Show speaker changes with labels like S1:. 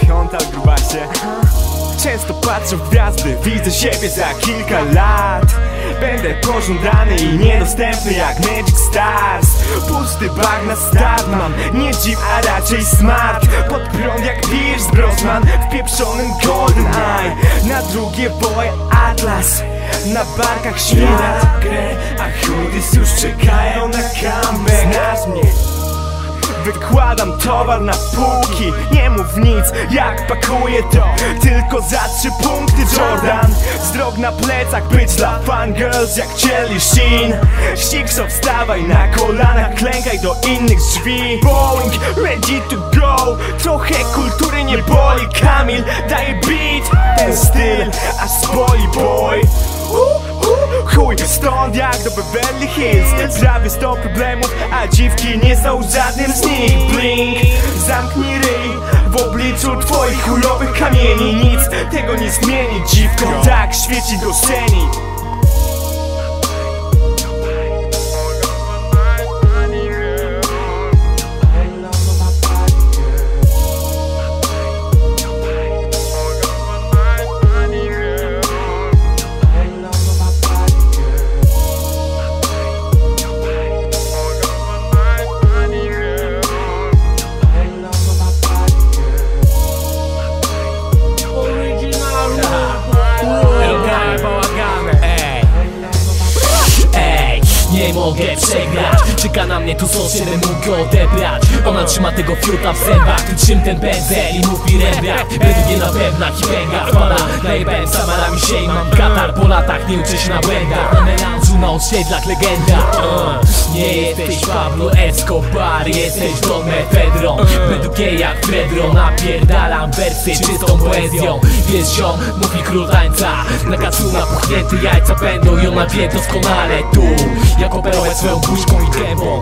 S1: Piąta grubasie Często patrzę w gwiazdy, widzę siebie za kilka lat. Będę pożądany i niedostępny jak Magic Stars. Pusty bag na start mam, nie jeep, a raczej smart. Pod prąd jak Pierce Brosnan w pieprzonym Golden Eye. Na drugie boje Atlas na barkach świat grę, a hoodies już czekają na mnie Wykładam towar na półki. Nie mów nic, jak pakuję to. Tylko za trzy punkty Jordan. Zdrog na plecach, być dla fangirls jak Jelly Sheen. Sikso wstawaj na kolanach, klękaj do innych drzwi. Boeing, ready to go. Trochę kultury nie boli Kamil, daje beat. Ten styl, aż spoli boy. Uh, Stąd jak do Beverly Hills. Prawie sto problemów, a dziwki nie są żadnym z nich. Blink, zamknij ryj. W obliczu twoich chujowych kamieni Nic tego nie zmieni. Dziwką tak świeci do seni
S2: mogę przegrać. Czeka na mnie tu sos, nie mógł odebrać. Ona trzyma tego fiuta w zębach Ty czym ten pędzel i mówi Rembrandt Według na pewna pęga wpada. Najebałem samarami się i mam katar. Po latach nie uczę się na błędach. Na melanżu na osiedlach legenda. Nie jesteś Pablo Escobar Jesteś Don Mefedron Według jej jak Fredro Napierdalam wersy czystą poezją. Wiesz ziom, mówi król tańca. Na kacu napuchnięty jajca będą I ona wie doskonale tu. Jak operować swe łóżką get kebą